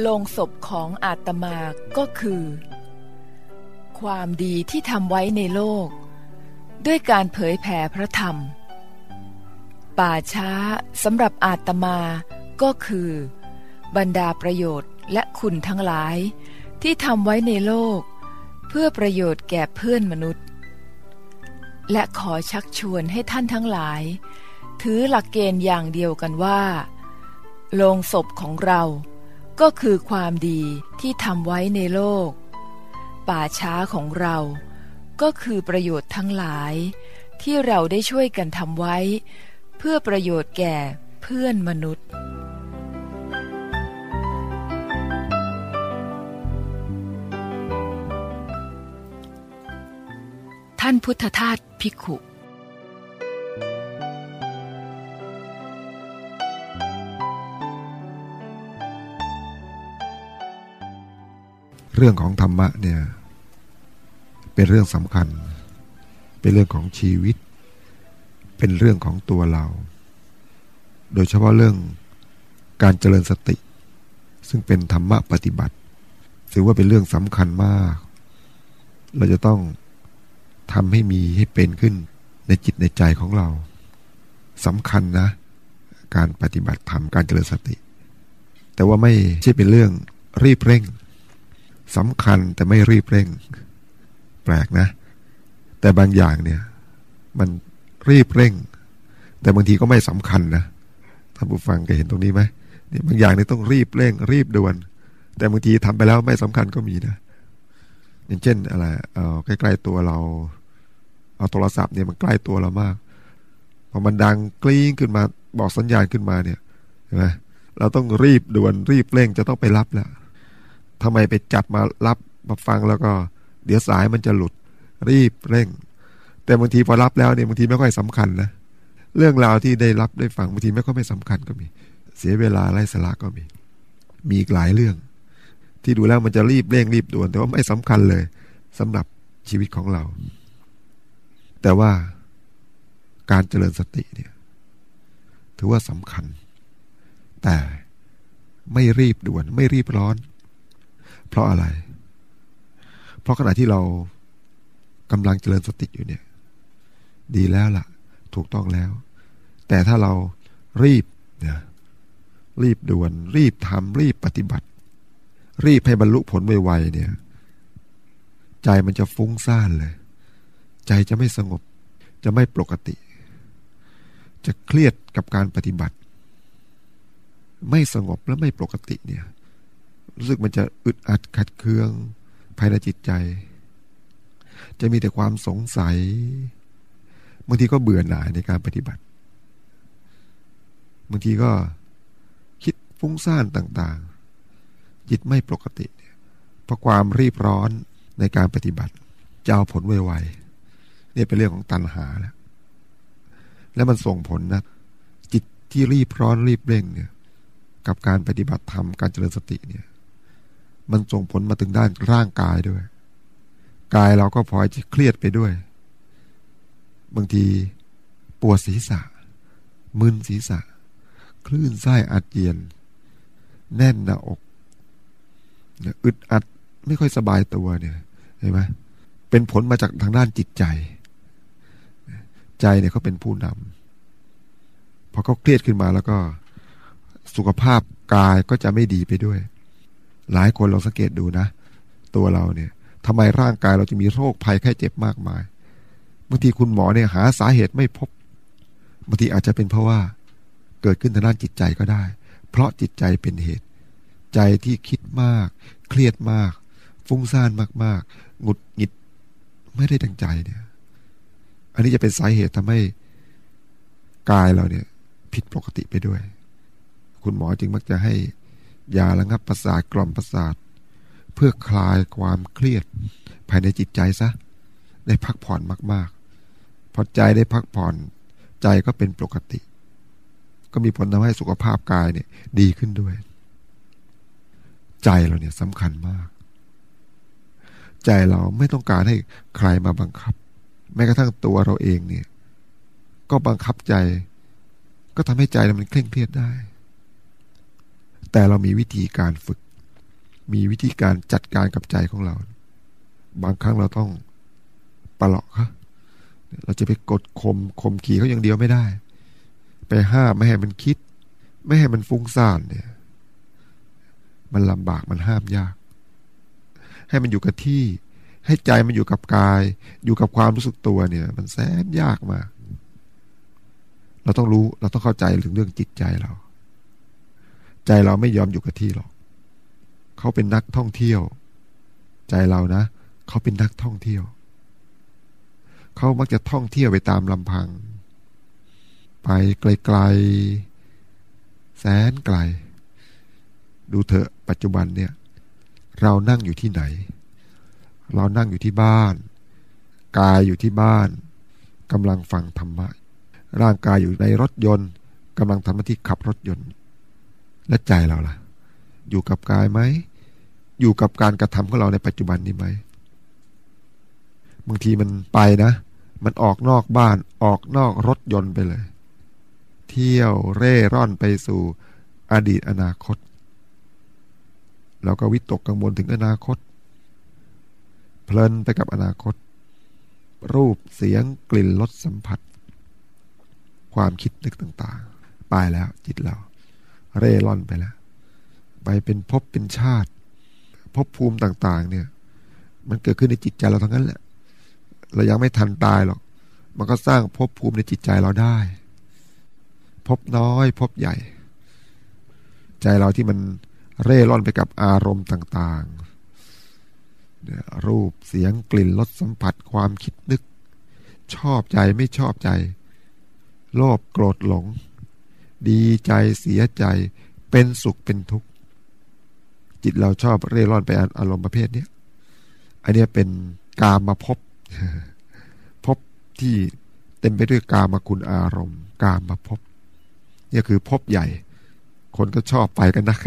โลงศพของอาตมาก็คือ ความดีที่ทำไว้ในโลก ด้วยการเผยแผ่พระธรรม ป่าช้าสำหรับอาตมาก็คือ บรรดาประโยชน์และคุณทั้งหลาย ที่ทำไว้ในโลก เพื่อประโยชน์แก่เพื่อนมนุษย์ และขอชักชวนให้ท่านทั้งหลาย ถือหลักเกณฑ์อย่างเดียวกันว่าโลงศพของเรา ก็คือความดีที่ทำไว้ในโลก ป่าช้าของเราก็คือประโยชน์ทั้งหลายที่เราได้ช่วยกันทำไว้ เพื่อประโยชน์แก่เพื่อนมนุษย์ ท่านพุทธทาสภิกขุ เรื่องของธรรมะเนี่ย เป็นเรื่องสำคัญ เป็นเรื่องของชีวิต เป็นเรื่องของตัวเรา โดยเฉพาะเรื่องการเจริญสติ ซึ่งเป็นธรรมะปฏิบัติ ถือว่าเป็นเรื่องสำคัญมาก เราจะต้องทำให้มีให้เป็นขึ้นในจิตในใจของเราสำคัญนะ การปฏิบัติธรรมการเจริญสติ แต่ว่าไม่ใช่เป็นเรื่องรีบเร่ง สำคัญแต่ไม่รีบเร่ง แปลกนะ แต่บางอย่างเนี่ย มันรีบเร่ง แต่บางทีก็ไม่สำคัญนะท่านผู้ฟังเคยเห็นตรงนี้ไหมเนี่ยบางอย่างนี่ต้องรีบเร่ง รีบด่วน แต่บางทีทำไปแล้วไม่สำคัญก็มีนะอย่างเช่นอะไรเอาใกล้ๆตัวเรา เอาโทรศัพท์เนี่ยมันใกล้ตัวเรามากพอมันดังกลิ้งขึ้นมาบอกสัญญาณขึ้นมาเนี่ยใช่ไหมเราต้องรีบด่วนรีบเร่งจะต้องไปรับแล้ว ทำไมไปจับมารับมาฟังแล้วก็ เดี๋ยวสายมันจะหลุดรีบเร่ง แต่บางทีพอรับแล้วเนี่ยบางทีไม่ค่อยสำคัญนะเรื่องราวที่ได้รับได้ฟังบางทีไม่ค่อยไม่สำคัญก็มี เสียเวลาไร้สาระก็มี มีอีกหลายเรื่อง ที่ดูแล้วมันจะรีบเร่งรีบด่วน แต่ว่าไม่สำคัญเลยสำหรับชีวิตของเรา แต่ว่าการเจริญสติเนี่ยถือว่าสำคัญ แต่ไม่รีบด่วนไม่รีบร้อน เพราะอะไร เพราะขณะที่เรากำลังเจริญสติอยู่เนี่ย ดีแล้วล่ะ ถูกต้องแล้ว แต่ถ้าเรารีบนี่ยรีบด่วน รีบทำรีบปฏิบัติ รีบให้บรรลุผลไวๆเนี่ย ใจมันจะฟุ้งซ่านเลย ใจจะไม่สงบ จะไม่ปกติ จะเครียดกับการปฏิบัติ ไม่สงบและไม่ปกติเนี่ย รู้สึกมันจะอึดอัดขัดเคือง ภายในจิตใจ จะมีแต่ความสงสัย บางทีก็เบื่อหน่ายในการปฏิบัติ บางทีก็คิดฟุ้งซ่านต่างๆ จิตไม่ปกติ เพราะความรีบร้อนในการปฏิบัติ จะเอาผลไวๆนี่เป็นเรื่องของตัณหาแล้ว แล้วมันส่งผลนะจิตที่รีบร้อนรีบเร่งเนี่ยกับการปฏิบัติธรรมการเจริญสติเนี่ย มันส่งผลมาถึงด้านร่างกายด้วย กายเราก็พลอยเครียดไปด้วย บางทีปวดศีรษะ มึนศีรษะ คลื่นไส้อาเจียน แน่นหน้าอกอึดอัดไม่ค่อยสบายตัวเนี่ยเห็นไหมเป็นผลมาจากทางด้านจิตใจ ใจเนี่ยเขาเป็นผู้นำพอเขาเครียดขึ้นมาแล้วก็สุขภาพกายก็จะไม่ดีไปด้วย หลายคนลองสังเกตดูนะ ตัวเราเนี่ยทำไมร่างกายเราจะมีโรคภัยไข้เจ็บมากมายบางทีคุณหมอเนี่ยหาสาเหตุไม่พบบางทีอาจจะเป็นเพราะว่าเกิดขึ้นทางด้านจิตใจก็ได้ เพราะจิตใจเป็นเหตุ ใจที่คิดมาก เครียดมาก ฟุ้งซ่านมากๆหงุดหงิดไม่ได้ดังใจเนี่ย อันนี้จะเป็นสาเหตุทำให้กายเราเนี่ย ผิดปกติไปด้วย คุณหมอจึงมักจะให้ ยาระงับประสาทกล่อมประสาท เพื่อคลายความเครียดภายในจิตใจซะ ได้พักผ่อนมาก ๆ พอใจได้พักผ่อนใจก็เป็นปกติ ก็มีผลทำให้สุขภาพกายเนี่ย ดีขึ้นด้วย ใจเราเนี่ยสำคัญมาก ใจเราไม่ต้องการให้ใครมาบังคับ แม้กระทั่งตัวเราเองเนี่ย ก็บังคับใจ ก็ทำให้ใจมันเคร่งเครียดได้ แต่เรามีวิธีการฝึก มีวิธีการจัดการกับใจของเรา บางครั้งเราต้องปลอกเขาเราจะไปกดข่มข่มขี่เขาอย่างเดียวไม่ได้ ไปห้ามไม่ให้มันคิด ไม่ให้มันฟุ้งซ่านเนี่ย มันลำบากมันห้ามยาก ให้มันอยู่กับที่ ให้ใจมันอยู่กับกาย อยู่กับความรู้สึกตัวเนี่ย มันแสนยากมาก เราต้องรู้เราต้องเข้าใจถึงเรื่องจิตใจเรา ใจเราไม่ยอมอยู่กับที่หรอกเขาเป็นนักท่องเที่ยว ใจเรานะ เขาเป็นนักท่องเที่ยว เขามักจะท่องเที่ยวไปตามลำพัง ไปไกลๆแสนไกล ดูเถอะปัจจุบันเนี่ย เรานั่งอยู่ที่ไหน เรานั่งอยู่ที่บ้าน กายอยู่ที่บ้านกำลังฟังธรรมะร่างกายอยู่ในรถยนต์กำลังทำหน้าที่ขับรถยนต์ และใจเราล่ะ อยู่กับกายไหม อยู่กับการกระทำของเราในปัจจุบันนี้ไหมบางทีมันไปนะ มันออกนอกบ้านออกนอกรถยนต์ไปเลย เที่ยวเร่ร่อนไปสู่อดีตอนาคต เราก็วิตกกังวลถึงอนาคต เพลินไปกับอนาคต รูปเสียงกลิ่นรสสัมผัส ความคิดนึกต่างๆ ไปแล้วจิตเรา เร่ร่อนไปแล้ว ไปเป็นภพเป็นชาติภพภูมิต่างๆ เนี่ย มันเกิดขึ้นในจิตใจเราทั้งนั้นแหละ เรายังไม่ทันตายหรอก มันก็สร้างภพภูมิในจิตใจเราได้พบน้อยพบใหญ่ ใจเราที่มันเร่ร่อนไปกับอารมณ์ต่างๆ รูปเสียงกลิ่นรสสัมผัสความคิดนึก ชอบใจไม่ชอบใจ โลภโกรธหลง ดีใจเสียใจ เป็นสุขเป็นทุกข์ จิตเราชอบเร่ร่อนไปอารมณ์ประเภทนี้อันนี้เป็นกามาพบพบที่เต็มไปด้วยกามาคุณอารมณ์ กามาพบนี่คือพบใหญ่ คนก็ชอบไปกันนะ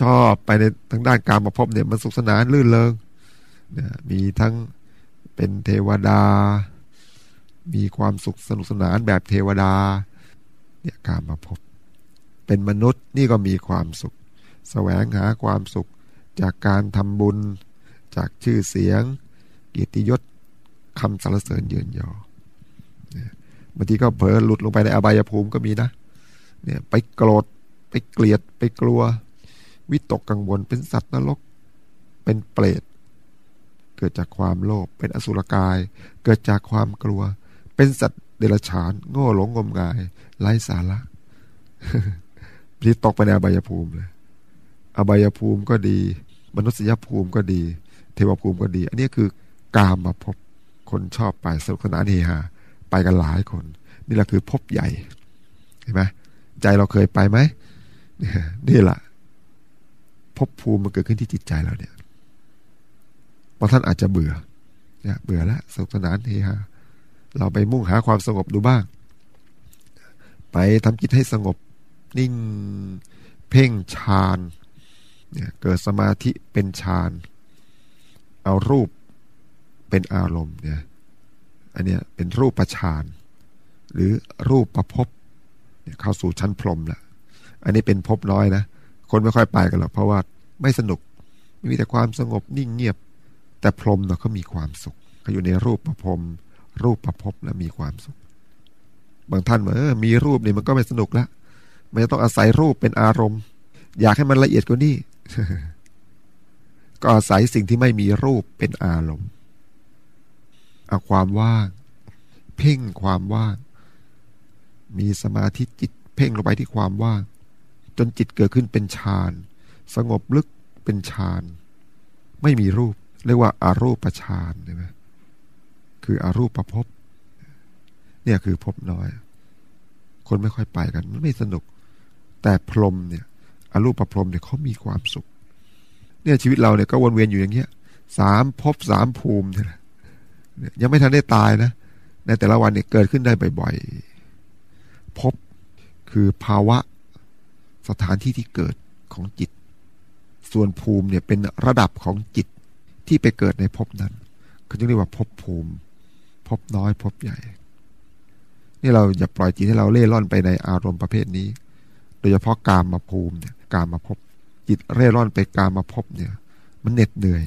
ชอบไปในทางด้านกามาพบเนี่ยมันสุขสนานลื่นเลงเนี่ยมีทั้งเป็นเทวดา มีความสุขสนุกสนานแบบเทวดา เนี่ยกามาพบ เป็นมนุษย์นี่ก็มีความสุขแสวงหาความสุขจากการทำบุญ จากชื่อเสียงเกียรติยศคำสรรเสริญเยือนยอบางทีก็เผลอหลุดลงไปในอบายภูมิก็มีนะเนี่ยไปโกรธไปเกลียดไปกลัว วิตกกังวลเป็นสัตว์นรก เป็นเปรตเกิดจากความโลภเป็นอสุรกาย เกิดจากความกลัว เป็นสัตว์ เดรัจฉาน โง่หลงงมงาย ไร้สาระพี่ตกไปในอบายภูมิเลย อบายภูมิก็ดี มนุษยภูมิก็ดี เทวภูมิก็ดี อันนี้คือกามมาพบคนชอบไปสนุกสนานเฮฮาไปกันหลายคน นี่แหละคือพบใหญ่เห็นไหมใจเราเคยไปไหมนี่แหละพบภูมิมันเกิดขึ้นที่จิตใจเราเนี่ยบางท่านอาจจะเบื่อเนี่ยเบื่อแล้วสนุกสนานเฮฮา เราไปมุ่งหาความสงบดูบ้าง ไปทำจิตให้สงบนิ่งเพ่งฌานเนี่ยเกิดสมาธิเป็นฌานเอารูปเป็นอารมณ์เนี่ยอันเนี้ยเป็นรูปประชานหรือรูปประพบเนี่ยเข้าสู่ชั้นพรมละอันนี้เป็นพบน้อยนะ คนไม่ค่อยไปกันหรอกเพราะว่าไม่สนุกไม่มีแต่ความสงบนิ่งเงียบ แต่พรมเนาะเขามีความสุขเขาอยู่ในรูปประพรม รูปประพบแล้วมีความสุข บางท่านบอกเออมีรูปนี่มันก็ไม่สนุกละมันต้องอาศัยรูปเป็นอารมณ์ อยากให้มันละเอียดกว่านี้ก็อาศัยสิ่งที่ไม่มีรูปเป็นอารมณ์เอาความว่าง เพ่งความว่าง มีสมาธิจิต เพ่งลงไปที่ความว่าง จนจิตเกิดขึ้นเป็นฌานสงบลึกเป็นฌานไม่มีรูป เรียกว่าอารูปฌานใช่ไหม คืออรูปประพบเนี่ยคือพบน้อย คนไม่ค่อยไปกัน มันไม่สนุก แต่พรมเนี่ยอรูปประพรมเนี่ยเขามีความสุข เนี่ยชีวิตเราเนี่ยก็วนเวียนอยู่อย่างเงี้ยสามพบสามภูมิเนี่ยยังไม่ทันได้ตายนะในแต่ละวันเนี่ยเกิดขึ้นได้บ่อยๆพบคือภาวะสถานที่ที่เกิดของจิต ส่วนภูมิเนี่ยเป็นระดับของจิตที่ไปเกิดในภพนั้นเขาจึงเรียกว่าภพภูมิ ภพน้อยภพใหญ่ นี่เราอย่าปล่อยจิตให้เราเล่ร่อนไปในอารมณ์ประเภทนี้ โดยเฉพาะกามมาภูมิเนี่ยกามมาภพจิตเร่ร่อนไปการมาพบเนี่ย มันเหน็ดเหนื่อย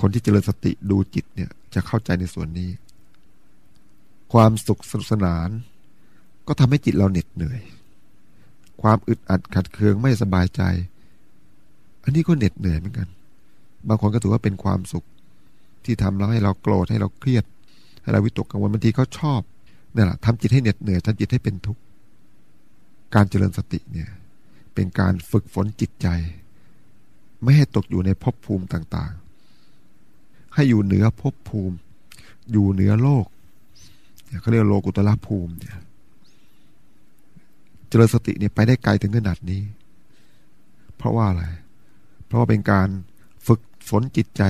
คนที่เจริญสติดูจิตเนี่ยจะเข้าใจในส่วนนี้ ความสุขสนุกสนาน ก็ทำให้จิตเราเหน็ดเหนื่อย ความอึดอัดขัดเคืองไม่สบายใจ อันนี้ก็เหน็ดเหนื่อยเหมือนกัน บางคนก็ถือว่าเป็นความสุขที่ทำเราให้เราโกรธให้เราเครียด เราวิตกกังวลบางทีเขาชอบนี่แหละทำจิตให้เหน็ดเหนื่อยทำจิตให้เป็นทุกข์การเจริญสติเนี่ย เป็นการฝึกฝนจิตใจ ไม่ให้ตกอยู่ในภพภูมิต่างๆ ให้อยู่เหนือภพภูมิ อยู่เหนือโลกเขาเรียกโลกุตละภูมิเนี่ยเจริญสติเนี่ยไปได้ไกลถึงขนาดนี้ เพราะว่าอะไร เพราะว่าเป็นการฝึกฝนจิตใจ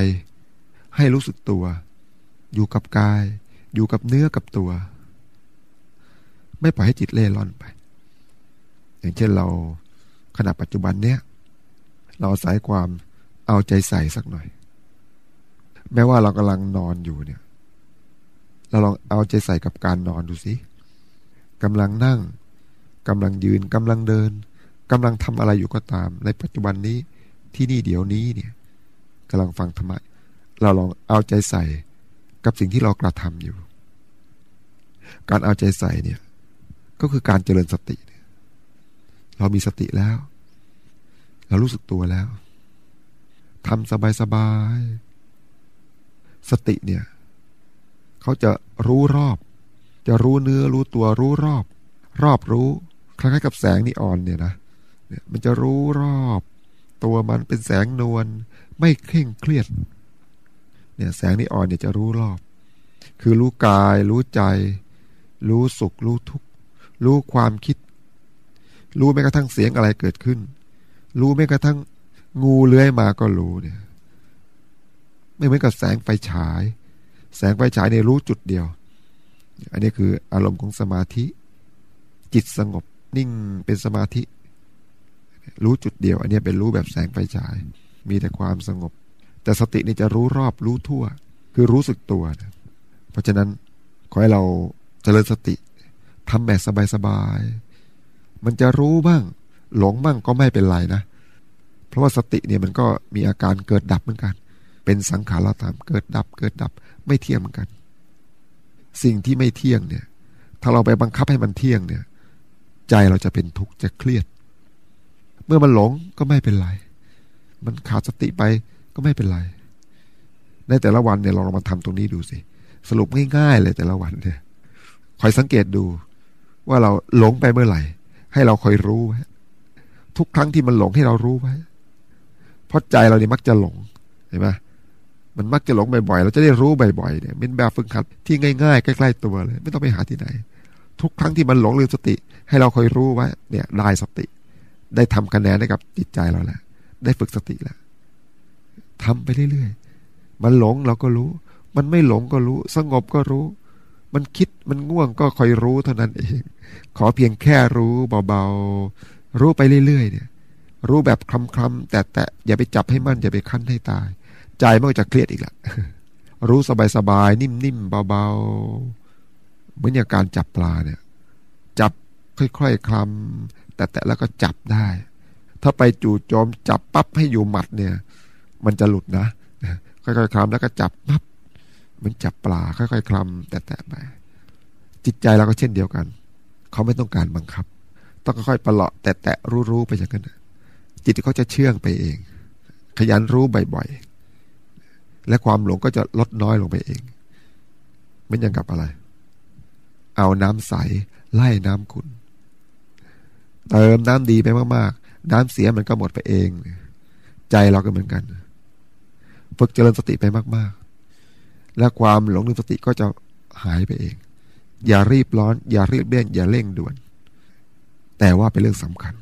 ให้รู้สึกตัว อยู่กับกาย อยู่กับเนื้อกับตัว ไม่ปล่อยให้จิตเล่ร่อนไป อย่างเช่นเราขณะปัจจุบันเนี้ยเราสายความเอาใจใส่สักหน่อย แม้ว่าเรากำลังนอนอยู่เนี่ย เราลองเอาใจใส่กับการนอนดูสิกำลังนั่งกำลังยืนกำลังเดินกำลังทำอะไรอยู่ก็ตาม ในปัจจุบันนี้ที่นี่เดี๋ยวนี้เนี่ยกำลังฟังธรรมะเราลองเอาใจใส่กับสิ่งที่เรากระทำอยู่ การเอาใจใส่เนี่ย ก็คือการเจริญสติเรามีสติแล้ว เรารู้สึกตัวแล้วทำสบายๆสติเนี่ย เขาจะรู้รอบ จะรู้เนื้อรู้ตัวรู้รอบ รอบรู้ คล้ายๆกับแสงนีออนเนี่ยนะเนี่ยมันจะรู้รอบ ตัวมันเป็นแสงนวลไม่เคร่งเครียด เนี่ย แสงนีออนเนี่ยจะรู้รอบ คือรู้กายรู้ใจ รู้สุขรู้ทุกข์รู้ความคิด รู้แม้กระทั่งเสียงอะไรเกิดขึ้น รู้แม้กระทั่งงูเลื้อยมาก็รู้เนี่ย ไม่เหมือนกับแสงไฟฉาย แสงไฟฉายเนี่ยรู้จุดเดียว อันนี้คืออารมณ์ของสมาธิ จิตสงบนิ่งเป็นสมาธิ รู้จุดเดียว อันนี้เป็นรู้แบบแสงไฟฉาย มีแต่ความสงบ แต่สตินี่จะรู้รอบรู้ทั่ว คือรู้สึกตัวนะเพราะฉะนั้นขอให้เรา เจริญสติทำแบบสบายๆมันจะรู้บ้าง หลงบ้างก็ไม่เป็นไรนะ เพราะว่าสติเนี่ยมันก็มีอาการเกิดดับเหมือนกัน เป็นสังขารธรรมเกิดดับ เกิดดับไม่เที่ยงเหมือนกัน สิ่งที่ไม่เที่ยงเนี่ย ถ้าเราไปบังคับให้มันเที่ยงเนี่ย ใจเราจะเป็นทุกข์จะเครียด เมื่อมันหลงก็ไม่เป็นไร มันขาดสติไปก็ไม่เป็นไรในแต่ละวันเนี่ยเราลองมาทำตรงนี้ดูสิ สรุปง่ายๆเลยแต่ละวันเนี่ย อยสังเกตดู ว่าเราหลงไปเมื่อไหร่ ให้เราคอยรู้ไว้ทุกครั้งที่มันหลงให้เรารู้ไว้เพราะใจเราเนี่ยมักจะหลงเห็นไหมมันมักจะหลงบ่อยๆ เราจะได้รู้บ่อยๆเนี่ยเป็นแบบฝึกหัดที่ง่ายๆ ใกล้ๆตัวเลย ไม่ต้องไปหาที่ไหน ทุกครั้งที่มันหลงลืมสติ ให้เราคอยรู้ไว้เนี่ยได้สติ ได้ทำคะแนนให้กับจิตใจเราแล้วได้ฝึกสติแล้วทำไปเรื่อยๆ มันหลงเราก็รู้ มันไม่หลงก็รู้ สงบก็รู้ มันคิดมันง่วงก็คอยรู้เท่านั้นเอง ขอเพียงแค่รู้เบาๆ รู้ไปเรื่อยๆเนี่ย รู้แบบคลำๆแต่แต่อย่าไปจับให้มั่นอย่าไปคั้นให้ตาย ใจมันก็จะเครียดอีกละรู้สบายๆนิ่มๆเบาๆเหมือนอย่างการจับปลาเนี่ย จับค่อยๆคลำแต่แต่แล้วก็จับได้ ถ้าไปจู่โจมจับปั๊บให้อยู่หมัดเนี่ย มันจะหลุดนะค่อยๆคลำแล้วก็จับปั๊บ มือนจับปลาค่อยๆคลำแต่แต่ไปจิตใจเราก็เช่นเดียวกัน เขาไม่ต้องการบังคับ ต้องค่อยๆประหลาะแต่แต่รู้ๆไปอย่างนั้นจิตเขาจะเชื่องไปเอง ขยันรู้บ่อยๆและความหลงก็จะลดน้อยลงไปเองมันยังกับอะไร เอาน้ำใสไล่น้ำขุนเติมน้ำดีไปมากๆ น้ำเสียมันก็หมดไปเอง ใจเราก็เหมือนกัน ฝึกเจริญสติไปมากๆ และความหลงลืมสติก็จะหายไปเอง อย่ารีบร้อน อย่ารีบเร่งอย่าเร่งด่วน แต่ว่าเป็นเรื่องสำคัญ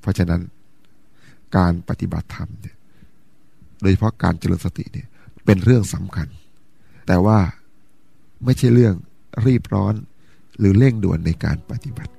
เพราะฉะนั้นการปฏิบัติธรรมเนี่ยโดยเฉพาะการเจริญสติเนี่ยเป็นเรื่องสำคัญ แต่ว่าไม่ใช่เรื่องรีบร้อนหรือเร่งด่วนในการปฏิบัติ